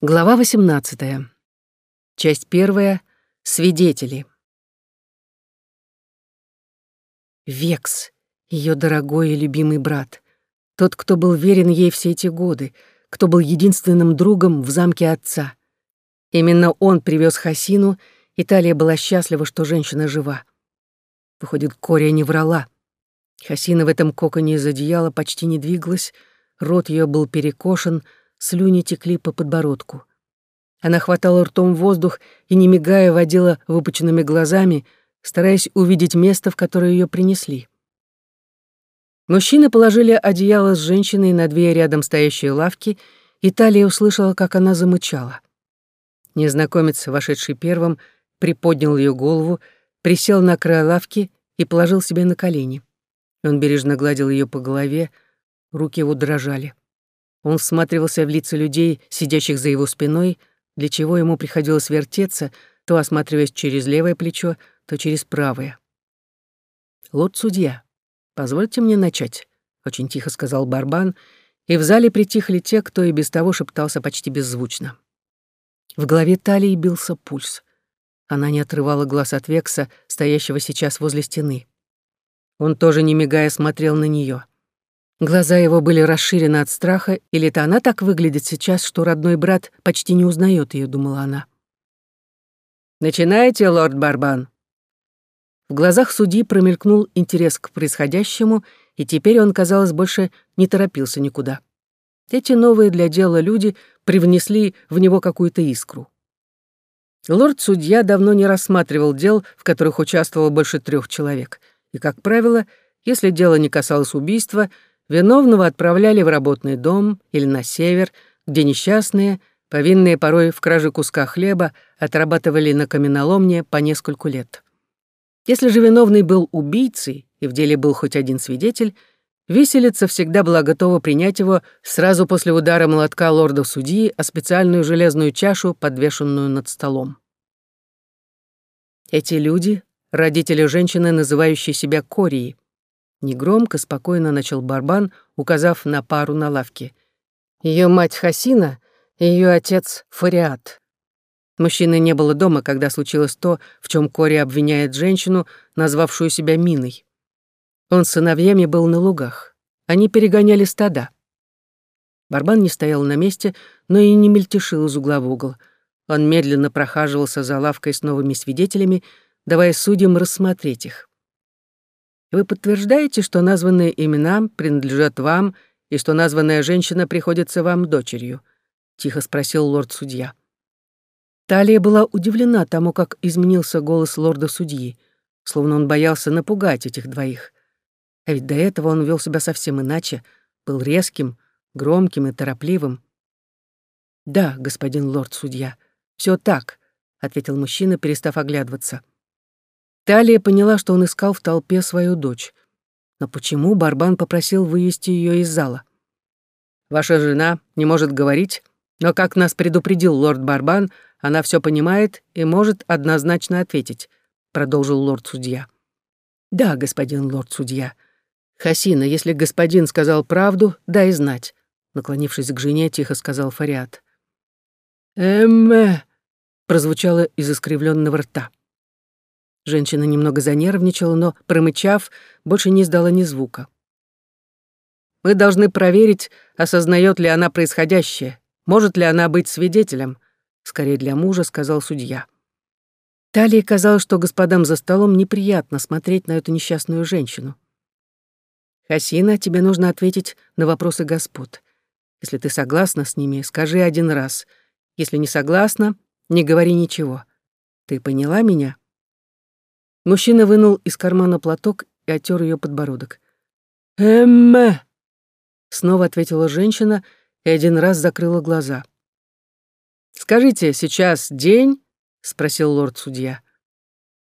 Глава 18. Часть первая. Свидетели. Векс, ее дорогой и любимый брат. Тот, кто был верен ей все эти годы, кто был единственным другом в замке отца. Именно он привез Хасину, и Талия была счастлива, что женщина жива. Выходит, Кория не врала. Хасина в этом коконе из одеяла почти не двигалась, рот ее был перекошен — слюни текли по подбородку. Она хватала ртом воздух и, не мигая, водила выпученными глазами, стараясь увидеть место, в которое ее принесли. Мужчины положили одеяло с женщиной на две рядом стоящие лавки, и Талия услышала, как она замычала. Незнакомец, вошедший первым, приподнял ее голову, присел на край лавки и положил себе на колени. Он бережно гладил ее по голове, руки его дрожали. Он всматривался в лица людей, сидящих за его спиной, для чего ему приходилось вертеться, то осматриваясь через левое плечо, то через правое. «Лорд-судья, позвольте мне начать», — очень тихо сказал Барбан, и в зале притихли те, кто и без того шептался почти беззвучно. В голове талии бился пульс. Она не отрывала глаз от Векса, стоящего сейчас возле стены. Он тоже, не мигая, смотрел на нее. Глаза его были расширены от страха, или это она так выглядит сейчас, что родной брат почти не узнает ее, думала она. «Начинайте, лорд Барбан». В глазах судьи промелькнул интерес к происходящему, и теперь он, казалось, больше не торопился никуда. Эти новые для дела люди привнесли в него какую-то искру. Лорд-судья давно не рассматривал дел, в которых участвовало больше трех человек, и, как правило, если дело не касалось убийства — Виновного отправляли в работный дом или на север, где несчастные, повинные порой в краже куска хлеба, отрабатывали на каменоломне по нескольку лет. Если же виновный был убийцей, и в деле был хоть один свидетель, виселица всегда была готова принять его сразу после удара молотка лорда-судьи о специальную железную чашу, подвешенную над столом. Эти люди — родители женщины, называющей себя Корией, Негромко, спокойно начал Барбан, указав на пару на лавке. Ее мать Хасина и ее отец Фариат. Мужчины не было дома, когда случилось то, в чем Кори обвиняет женщину, назвавшую себя Миной. Он с сыновьями был на лугах. Они перегоняли стада. Барбан не стоял на месте, но и не мельтешил из угла в угол. Он медленно прохаживался за лавкой с новыми свидетелями, давая судьям рассмотреть их. Вы подтверждаете, что названные имена принадлежат вам и что названная женщина приходится вам дочерью?» — тихо спросил лорд-судья. Талия была удивлена тому, как изменился голос лорда-судьи, словно он боялся напугать этих двоих. А ведь до этого он вел себя совсем иначе, был резким, громким и торопливым. «Да, господин лорд-судья, все так», — ответил мужчина, перестав оглядываться. Талия поняла, что он искал в толпе свою дочь. Но почему Барбан попросил вывести ее из зала? «Ваша жена не может говорить, но, как нас предупредил лорд Барбан, она все понимает и может однозначно ответить», — продолжил лорд-судья. «Да, господин лорд-судья. Хасина, если господин сказал правду, дай знать», — наклонившись к жене, тихо сказал Фариат. «Эм...» — прозвучало из искривленного рта. Женщина немного занервничала, но, промычав, больше не издала ни звука. «Мы должны проверить, осознает ли она происходящее, может ли она быть свидетелем», — скорее для мужа сказал судья. Талии казалось, что господам за столом неприятно смотреть на эту несчастную женщину. «Хасина, тебе нужно ответить на вопросы господ. Если ты согласна с ними, скажи один раз. Если не согласна, не говори ничего. Ты поняла меня?» Мужчина вынул из кармана платок и оттер ее подбородок. «Эмме!» Снова ответила женщина и один раз закрыла глаза. «Скажите, сейчас день?» — спросил лорд-судья.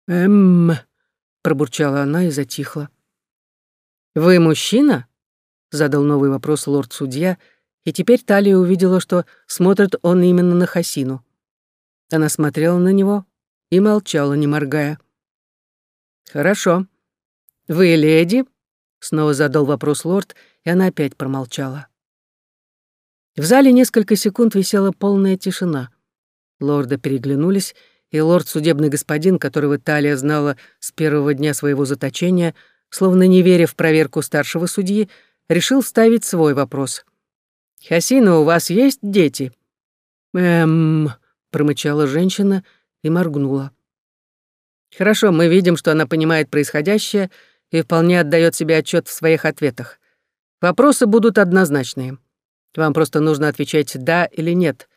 «Эм...» — пробурчала она и затихла. «Вы мужчина?» — задал новый вопрос лорд-судья, и теперь Талия увидела, что смотрит он именно на Хасину. Она смотрела на него и молчала, не моргая. «Хорошо. Вы леди?» — снова задал вопрос лорд, и она опять промолчала. В зале несколько секунд висела полная тишина. Лорды переглянулись, и лорд-судебный господин, которого Талия знала с первого дня своего заточения, словно не веря в проверку старшего судьи, решил ставить свой вопрос. «Хасина, у вас есть дети?» «Эм...» — промычала женщина и моргнула. «Хорошо, мы видим, что она понимает происходящее и вполне отдает себе отчет в своих ответах. Вопросы будут однозначные. Вам просто нужно отвечать «да» или «нет».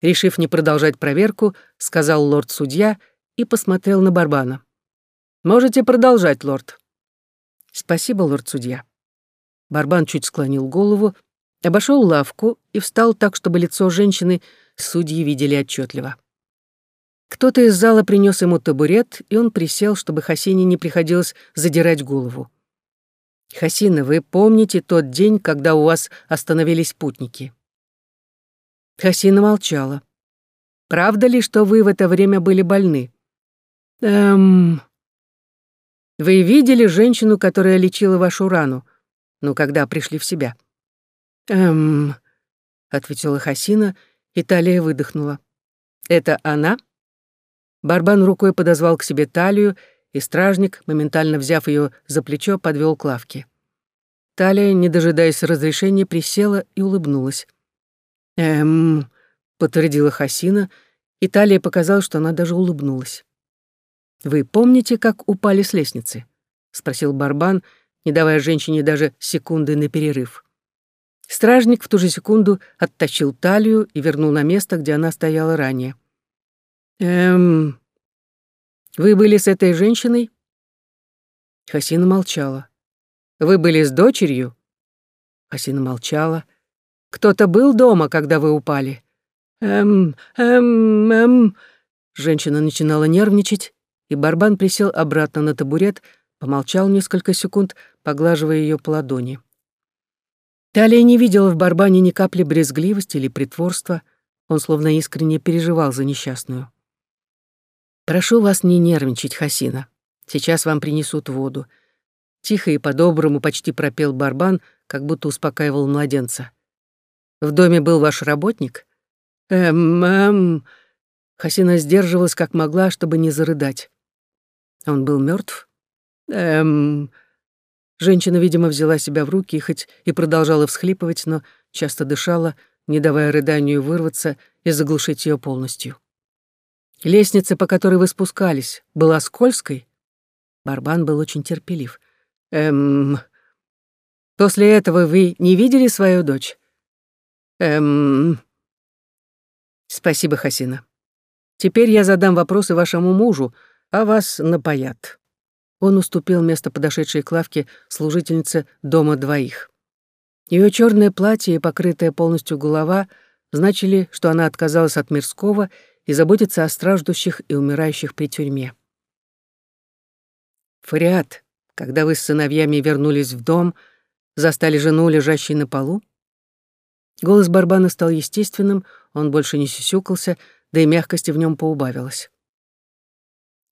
Решив не продолжать проверку, сказал лорд-судья и посмотрел на Барбана. «Можете продолжать, лорд». «Спасибо, лорд-судья». Барбан чуть склонил голову, обошел лавку и встал так, чтобы лицо женщины судьи видели отчетливо. Кто-то из зала принес ему табурет, и он присел, чтобы Хасине не приходилось задирать голову. «Хасина, вы помните тот день, когда у вас остановились путники?» Хасина молчала. «Правда ли, что вы в это время были больны?» «Эм...» «Вы видели женщину, которая лечила вашу рану? Ну, когда пришли в себя?» «Эм...» — ответила Хасина, и Талия выдохнула. «Это она?» Барбан рукой подозвал к себе талию, и стражник, моментально взяв ее за плечо, подвел к лавке. Талия, не дожидаясь разрешения, присела и улыбнулась. «Эм...» — подтвердила Хасина, и Талия показала, что она даже улыбнулась. «Вы помните, как упали с лестницы?» — спросил Барбан, не давая женщине даже секунды на перерыв. Стражник в ту же секунду оттащил талию и вернул на место, где она стояла ранее. «Эм... Вы были с этой женщиной?» Хасина молчала. «Вы были с дочерью?» Хасина молчала. «Кто-то был дома, когда вы упали?» «Эм... Эм... Эм...» Женщина начинала нервничать, и Барбан присел обратно на табурет, помолчал несколько секунд, поглаживая ее по ладони. Талия не видела в Барбане ни капли брезгливости или притворства, он словно искренне переживал за несчастную. «Прошу вас не нервничать, Хасина. Сейчас вам принесут воду». Тихо и по-доброму почти пропел Барбан, как будто успокаивал младенца. «В доме был ваш работник?» «Эм, эм...» Хасина сдерживалась как могла, чтобы не зарыдать. Он был мертв. «Эм...» Женщина, видимо, взяла себя в руки, хоть и продолжала всхлипывать, но часто дышала, не давая рыданию вырваться и заглушить ее полностью. Лестница, по которой вы спускались, была скользкой? Барбан был очень терпелив. Эм... После этого вы не видели свою дочь? Эм... Спасибо, Хасина. Теперь я задам вопросы вашему мужу, а вас напоят. Он уступил место подошедшей к лавке служительнице дома двоих. Ее черное платье и покрытая полностью голова значили, что она отказалась от мирского и заботиться о страждущих и умирающих при тюрьме. Фариат, когда вы с сыновьями вернулись в дом, застали жену, лежащей на полу? Голос Барбана стал естественным, он больше не сюсюкался, да и мягкости в нем поубавилось.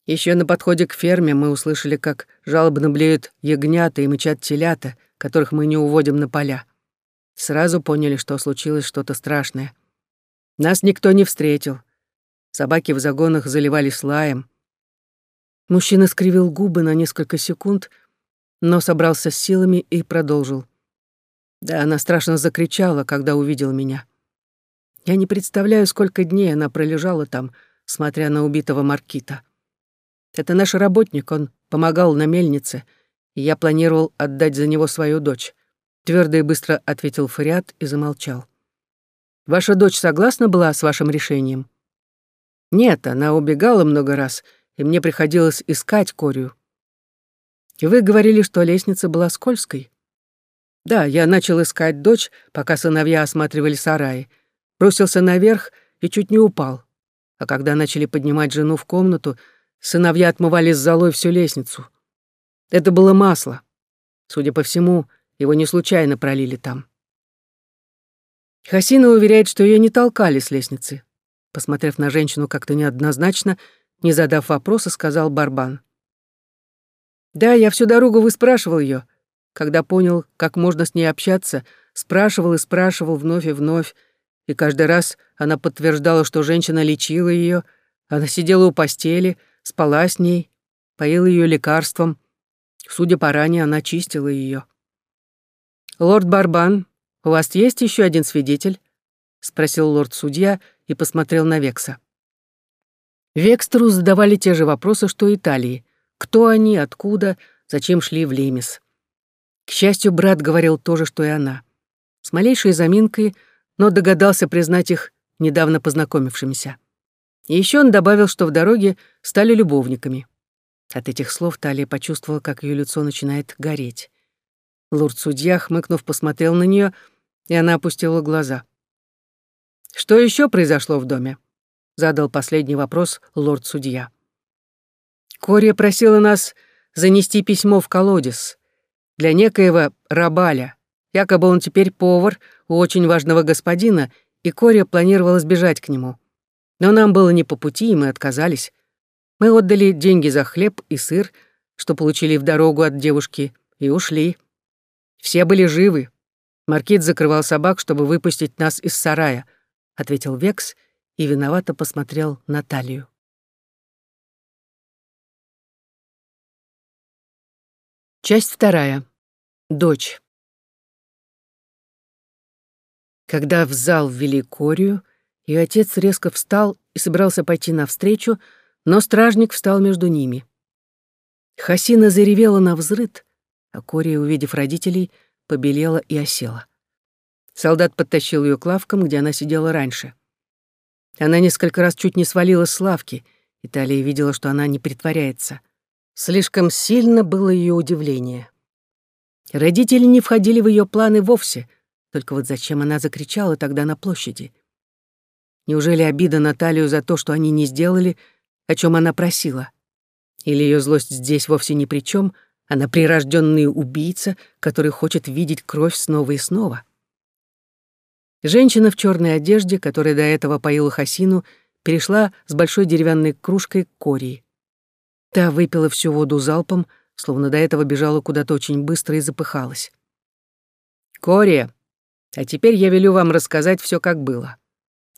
Еще на подходе к ферме мы услышали, как жалобно блеют ягнята и мычат телята, которых мы не уводим на поля. Сразу поняли, что случилось что-то страшное. Нас никто не встретил. Собаки в загонах заливались лаем. Мужчина скривил губы на несколько секунд, но собрался с силами и продолжил. Да, она страшно закричала, когда увидела меня. Я не представляю, сколько дней она пролежала там, смотря на убитого Маркита. Это наш работник, он помогал на мельнице, и я планировал отдать за него свою дочь. Твердо и быстро ответил Фариат и замолчал. Ваша дочь согласна была с вашим решением? Нет, она убегала много раз, и мне приходилось искать Корию. Вы говорили, что лестница была скользкой. Да, я начал искать дочь, пока сыновья осматривали сараи. Бросился наверх и чуть не упал. А когда начали поднимать жену в комнату, сыновья отмывали с золой всю лестницу. Это было масло. Судя по всему, его не случайно пролили там. Хасина уверяет, что ее не толкали с лестницы. Посмотрев на женщину как-то неоднозначно, не задав вопроса, сказал Барбан. «Да, я всю дорогу выспрашивал ее. Когда понял, как можно с ней общаться, Спрашивал и спрашивал вновь и вновь, и каждый раз она подтверждала, что женщина лечила ее, она сидела у постели, спала с ней, поила ее лекарством. Судя по ране, она чистила ее. «Лорд Барбан, у вас есть еще один свидетель?» — спросил лорд-судья и посмотрел на Векса. Векстеру задавали те же вопросы, что и Талии. Кто они, откуда, зачем шли в Лемис. К счастью, брат говорил то же, что и она. С малейшей заминкой, но догадался признать их недавно познакомившимися. И еще он добавил, что в дороге стали любовниками. От этих слов Талия почувствовала, как ее лицо начинает гореть. Лорд-судья, хмыкнув, посмотрел на нее, и она опустила глаза. «Что еще произошло в доме?» — задал последний вопрос лорд-судья. «Кория просила нас занести письмо в колодец для некоего Рабаля. Якобы он теперь повар у очень важного господина, и Кория планировала сбежать к нему. Но нам было не по пути, и мы отказались. Мы отдали деньги за хлеб и сыр, что получили в дорогу от девушки, и ушли. Все были живы. Маркиз закрывал собак, чтобы выпустить нас из сарая, ответил Векс и виновато посмотрел на Талию. Часть вторая. Дочь. Когда в зал ввели Корию, ее отец резко встал и собирался пойти навстречу, но стражник встал между ними. Хасина заревела на взрыд, а Кория, увидев родителей, побелела и осела. Солдат подтащил ее к лавкам, где она сидела раньше. Она несколько раз чуть не свалилась с лавки, и Талия видела, что она не притворяется. Слишком сильно было ее удивление. Родители не входили в ее планы вовсе, только вот зачем она закричала тогда на площади? Неужели обида Наталью за то, что они не сделали, о чем она просила? Или ее злость здесь вовсе ни при чем, она прирожденный убийца, который хочет видеть кровь снова и снова? Женщина в черной одежде, которая до этого поила Хасину, перешла с большой деревянной кружкой к Кории. Та выпила всю воду залпом, словно до этого бежала куда-то очень быстро и запыхалась. «Кория, а теперь я велю вам рассказать все, как было.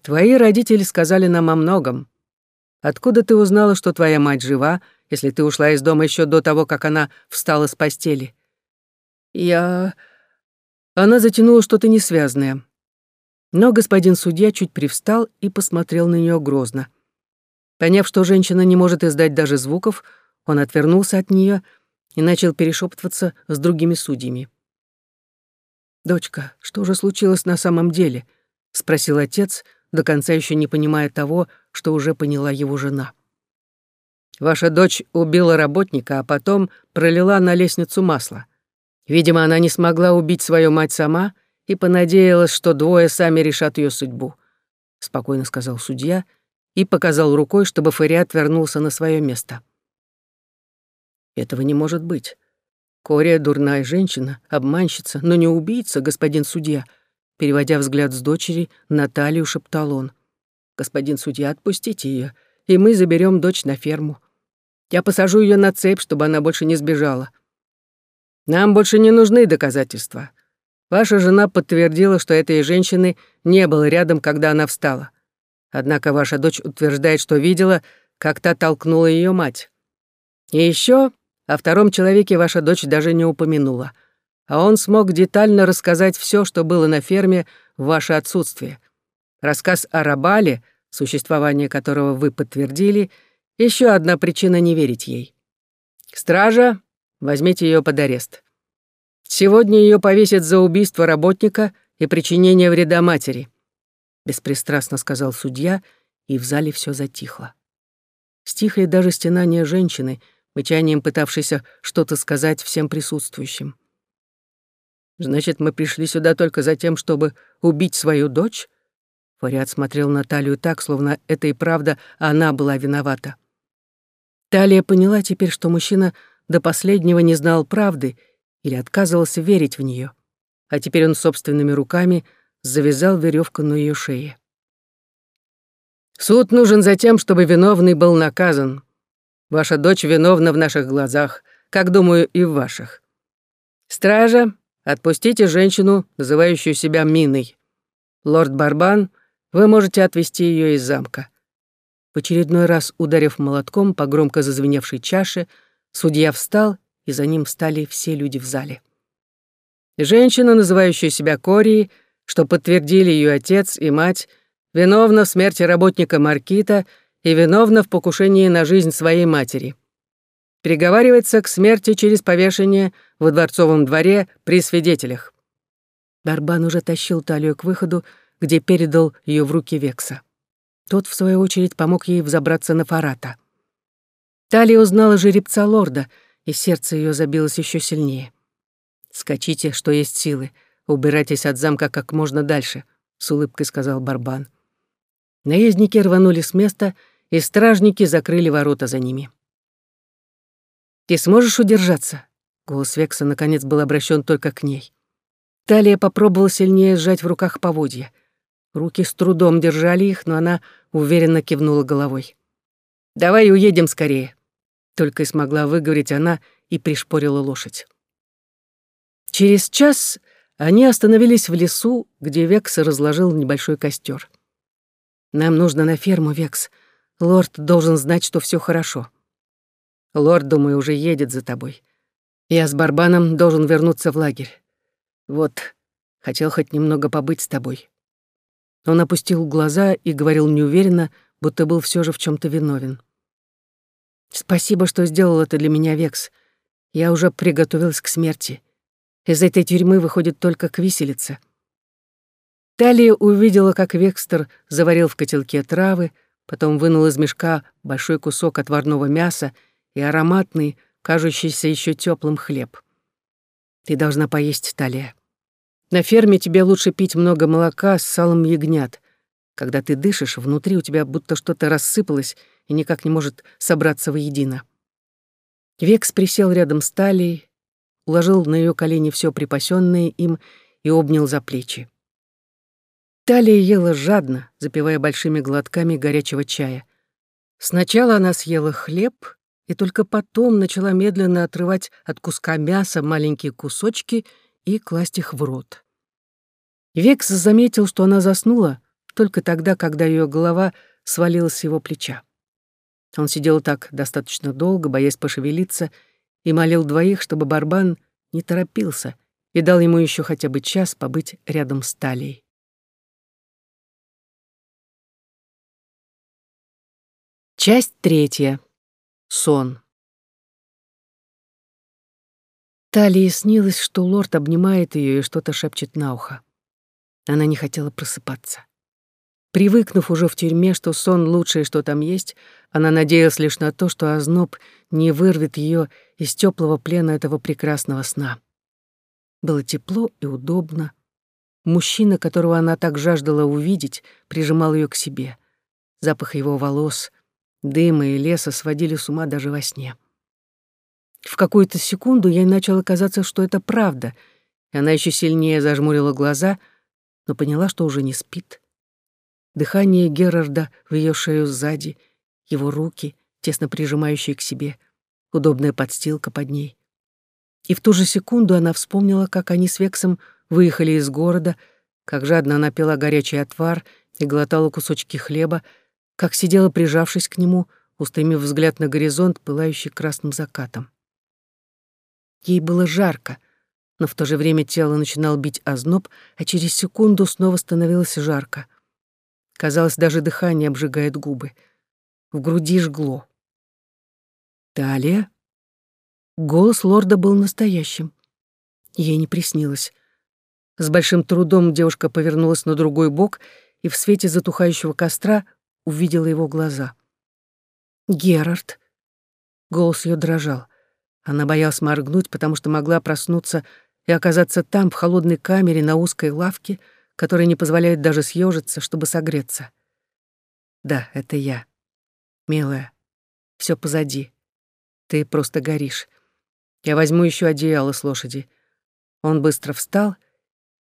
Твои родители сказали нам о многом. Откуда ты узнала, что твоя мать жива, если ты ушла из дома еще до того, как она встала с постели? Я... Она затянула что-то несвязное. Но господин судья чуть привстал и посмотрел на нее грозно. Поняв, что женщина не может издать даже звуков, он отвернулся от нее и начал перешептываться с другими судьями. «Дочка, что же случилось на самом деле?» — спросил отец, до конца еще не понимая того, что уже поняла его жена. «Ваша дочь убила работника, а потом пролила на лестницу масло. Видимо, она не смогла убить свою мать сама и понадеялась, что двое сами решат ее судьбу», — спокойно сказал судья и показал рукой, чтобы Фариат вернулся на свое место. «Этого не может быть. Кория — дурная женщина, обманщица, но не убийца, господин судья», Переводя взгляд с дочери, Наталью шептал он. «Господин судья, отпустите ее, и мы заберем дочь на ферму. Я посажу ее на цепь, чтобы она больше не сбежала. Нам больше не нужны доказательства. Ваша жена подтвердила, что этой женщины не было рядом, когда она встала. Однако ваша дочь утверждает, что видела, как та толкнула ее мать. И еще о втором человеке ваша дочь даже не упомянула а он смог детально рассказать все, что было на ферме в ваше отсутствие. Рассказ о Рабале, существование которого вы подтвердили, еще одна причина не верить ей. Стража, возьмите ее под арест. Сегодня ее повесят за убийство работника и причинение вреда матери, беспристрастно сказал судья, и в зале все затихло. Стихло даже стенание женщины, мычанием пытавшейся что-то сказать всем присутствующим. Значит, мы пришли сюда только за тем, чтобы убить свою дочь? Фариат смотрел на Талию так, словно это и правда она была виновата. Талия поняла теперь, что мужчина до последнего не знал правды или отказывался верить в нее, а теперь он собственными руками завязал веревку на ее шее. «Суд нужен за тем, чтобы виновный был наказан. Ваша дочь виновна в наших глазах, как, думаю, и в ваших. Стража, Отпустите женщину, называющую себя Миной. Лорд Барбан, вы можете отвести ее из замка». В очередной раз ударив молотком по громко зазвеневшей чаше, судья встал, и за ним встали все люди в зале. Женщина, называющая себя Корией, что подтвердили ее отец и мать, виновна в смерти работника Маркита и виновна в покушении на жизнь своей матери. Приговаривается к смерти через повешение во дворцовом дворе при свидетелях. Барбан уже тащил талию к выходу, где передал ее в руки Векса. Тот, в свою очередь, помог ей взобраться на Фарата. Талия узнала жеребца лорда, и сердце ее забилось еще сильнее. «Скачите, что есть силы. Убирайтесь от замка как можно дальше», — с улыбкой сказал Барбан. Наездники рванули с места, и стражники закрыли ворота за ними. «Ты сможешь удержаться?» Голос Векса, наконец, был обращен только к ней. Талия попробовала сильнее сжать в руках поводья. Руки с трудом держали их, но она уверенно кивнула головой. «Давай уедем скорее», — только и смогла выговорить она и пришпорила лошадь. Через час они остановились в лесу, где Векс разложил небольшой костер. «Нам нужно на ферму, Векс. Лорд должен знать, что все хорошо. Лорд, думаю, уже едет за тобой. Я с Барбаном должен вернуться в лагерь. Вот, хотел хоть немного побыть с тобой». Он опустил глаза и говорил неуверенно, будто был все же в чем то виновен. «Спасибо, что сделал это для меня, Векс. Я уже приготовилась к смерти. Из этой тюрьмы выходит только к виселице. Талия увидела, как Векстер заварил в котелке травы, потом вынул из мешка большой кусок отварного мяса и ароматный, кажущийся еще теплым хлеб. «Ты должна поесть, Талия. На ферме тебе лучше пить много молока с салом ягнят. Когда ты дышишь, внутри у тебя будто что-то рассыпалось и никак не может собраться воедино». Векс присел рядом с Талией, уложил на ее колени все припасенное им и обнял за плечи. Талия ела жадно, запивая большими глотками горячего чая. Сначала она съела хлеб и только потом начала медленно отрывать от куска мяса маленькие кусочки и класть их в рот. Векс заметил, что она заснула только тогда, когда ее голова свалилась с его плеча. Он сидел так достаточно долго, боясь пошевелиться, и молил двоих, чтобы Барбан не торопился и дал ему еще хотя бы час побыть рядом с Талией. Часть третья. Сон. Талии снилось, что лорд обнимает ее и что-то шепчет на ухо. Она не хотела просыпаться. Привыкнув уже в тюрьме, что сон — лучшее, что там есть, она надеялась лишь на то, что озноб не вырвет ее из теплого плена этого прекрасного сна. Было тепло и удобно. Мужчина, которого она так жаждала увидеть, прижимал ее к себе. Запах его волос, дыма и леса сводили с ума даже во сне. В какую-то секунду ей начало казаться, что это правда, и она еще сильнее зажмурила глаза, но поняла, что уже не спит дыхание Герарда в ее шею сзади, его руки, тесно прижимающие к себе, удобная подстилка под ней. И в ту же секунду она вспомнила, как они с Вексом выехали из города, как жадно она пила горячий отвар и глотала кусочки хлеба, как сидела, прижавшись к нему, устремив взгляд на горизонт, пылающий красным закатом. Ей было жарко, но в то же время тело начинало бить озноб, а через секунду снова становилось жарко. Казалось, даже дыхание обжигает губы. В груди жгло. Далее. Голос лорда был настоящим. Ей не приснилось. С большим трудом девушка повернулась на другой бок и в свете затухающего костра увидела его глаза. «Герард!» Голос ее дрожал. Она боялась моргнуть, потому что могла проснуться и оказаться там, в холодной камере, на узкой лавке, которые не позволяют даже съежиться, чтобы согреться. Да, это я. Милая, все позади. Ты просто горишь. Я возьму еще одеяло с лошади. Он быстро встал,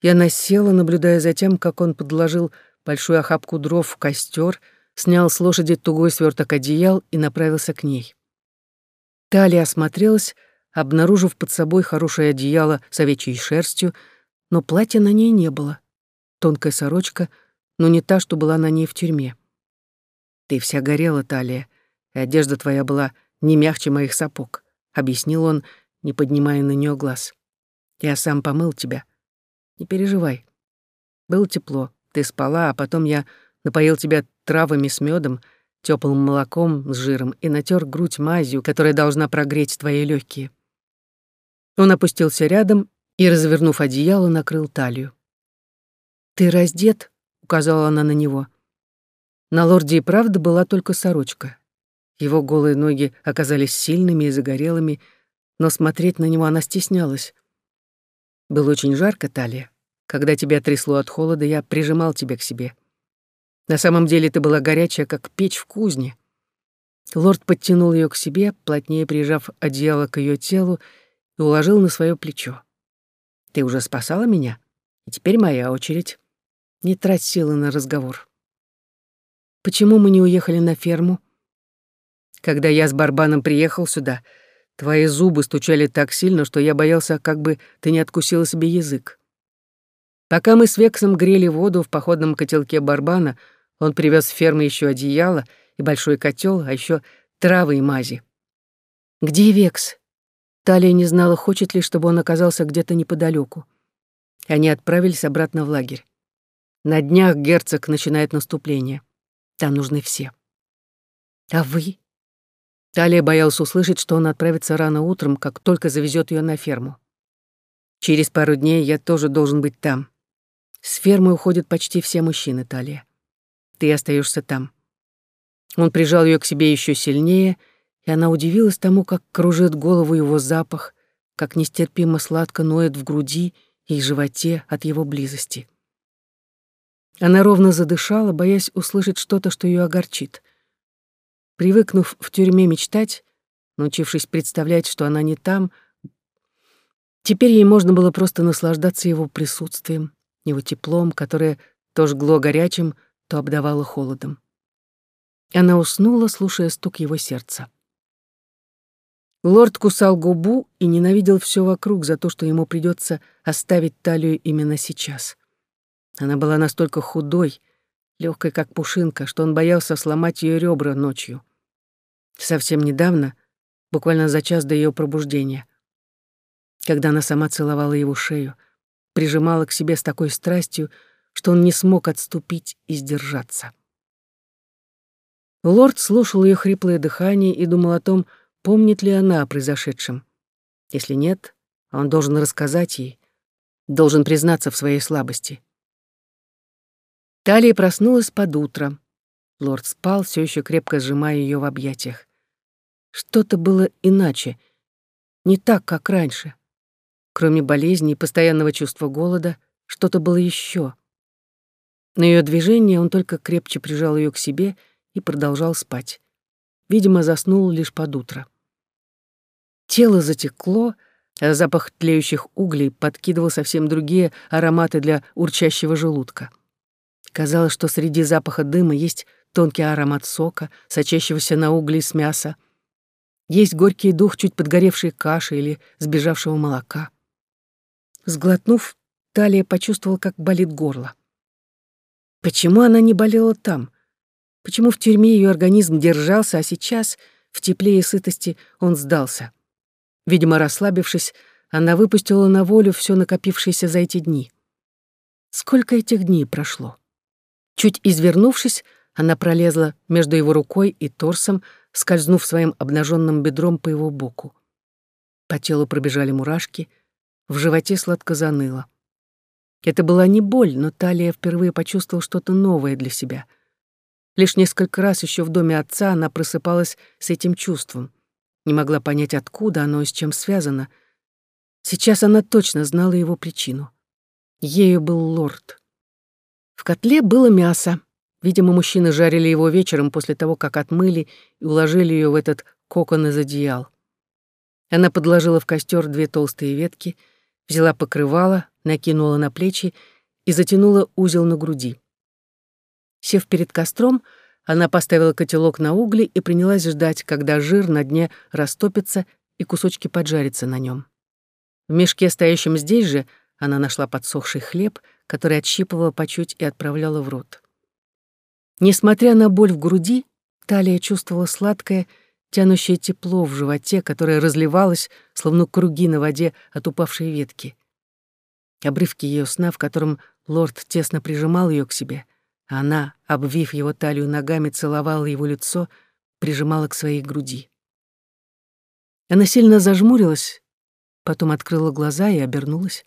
и она села, наблюдая за тем, как он подложил большую охапку дров в костер, снял с лошади тугой сверток одеял и направился к ней. Талия осмотрелась, обнаружив под собой хорошее одеяло с овечьей шерстью, но платья на ней не было. Тонкая сорочка, но не та, что была на ней в тюрьме. «Ты вся горела, Талия, и одежда твоя была не мягче моих сапог», — объяснил он, не поднимая на нее глаз. «Я сам помыл тебя. Не переживай. Было тепло, ты спала, а потом я напоил тебя травами с медом, теплым молоком с жиром и натер грудь мазью, которая должна прогреть твои легкие. Он опустился рядом и, развернув одеяло, накрыл талию. «Ты раздет?» — указала она на него. На лорде и правда была только сорочка. Его голые ноги оказались сильными и загорелыми, но смотреть на него она стеснялась. Было очень жарко, Талия. Когда тебя трясло от холода, я прижимал тебя к себе. На самом деле ты была горячая, как печь в кузне. Лорд подтянул ее к себе, плотнее прижав одеяло к ее телу и уложил на свое плечо. Ты уже спасала меня, и теперь моя очередь. Не трать силы на разговор. Почему мы не уехали на ферму? Когда я с Барбаном приехал сюда, твои зубы стучали так сильно, что я боялся, как бы ты не откусила себе язык. Пока мы с Вексом грели воду в походном котелке Барбана, он привез с фермы еще одеяло и большой котел, а еще травы и мази. «Где Векс?» Талия не знала, хочет ли, чтобы он оказался где-то неподалеку. Они отправились обратно в лагерь. На днях герцог начинает наступление. Там нужны все. А вы? Талия боялась услышать, что он отправится рано утром, как только завезет ее на ферму. Через пару дней я тоже должен быть там. С фермы уходят почти все мужчины, Талия ты остаешься там. Он прижал ее к себе еще сильнее, и она удивилась тому, как кружит голову его запах, как нестерпимо сладко ноет в груди и животе от его близости. Она ровно задышала, боясь услышать что-то, что ее огорчит. Привыкнув в тюрьме мечтать, научившись представлять, что она не там, теперь ей можно было просто наслаждаться его присутствием, его теплом, которое то жгло горячим, то обдавало холодом. Она уснула, слушая стук его сердца. Лорд кусал губу и ненавидел все вокруг за то, что ему придется оставить талию именно сейчас. Она была настолько худой, легкой как пушинка, что он боялся сломать ее ребра ночью. Совсем недавно, буквально за час до ее пробуждения, когда она сама целовала его шею, прижимала к себе с такой страстью, что он не смог отступить и сдержаться. Лорд слушал ее хриплое дыхание и думал о том, помнит ли она о произошедшем. Если нет, он должен рассказать ей, должен признаться в своей слабости. Талия проснулась под утро. Лорд спал, все еще крепко сжимая ее в объятиях. Что-то было иначе, не так, как раньше. Кроме болезни и постоянного чувства голода, что-то было еще. На ее движение он только крепче прижал ее к себе и продолжал спать. Видимо, заснул лишь под утро. Тело затекло, а запах тлеющих углей подкидывал совсем другие ароматы для урчащего желудка. Казалось, что среди запаха дыма есть тонкий аромат сока, сочащегося на угли с мяса. Есть горький дух чуть подгоревшей каши или сбежавшего молока. Сглотнув, Талия почувствовала, как болит горло. Почему она не болела там? Почему в тюрьме ее организм держался, а сейчас, в тепле и сытости, он сдался? Видимо, расслабившись, она выпустила на волю все накопившееся за эти дни. Сколько этих дней прошло? Чуть извернувшись, она пролезла между его рукой и торсом, скользнув своим обнаженным бедром по его боку. По телу пробежали мурашки, в животе сладко заныло. Это была не боль, но Талия впервые почувствовала что-то новое для себя. Лишь несколько раз еще в доме отца она просыпалась с этим чувством. Не могла понять, откуда оно и с чем связано. Сейчас она точно знала его причину. Ею был лорд. В котле было мясо. Видимо, мужчины жарили его вечером после того, как отмыли и уложили ее в этот кокон из одеял. Она подложила в костер две толстые ветки, взяла покрывало, накинула на плечи и затянула узел на груди. Сев перед костром, она поставила котелок на угли и принялась ждать, когда жир на дне растопится и кусочки поджариться на нем. В мешке, стоящем здесь же, она нашла подсохший хлеб, который отщипывала по чуть и отправляла в рот. Несмотря на боль в груди, Талия чувствовала сладкое, тянущее тепло в животе, которое разливалось, словно круги на воде от упавшей ветки. Обрывки ее сна, в котором лорд тесно прижимал ее к себе, а она, обвив его талию ногами, целовала его лицо, прижимала к своей груди. Она сильно зажмурилась, потом открыла глаза и обернулась.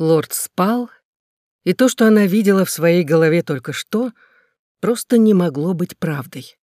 Лорд спал, и то, что она видела в своей голове только что, просто не могло быть правдой.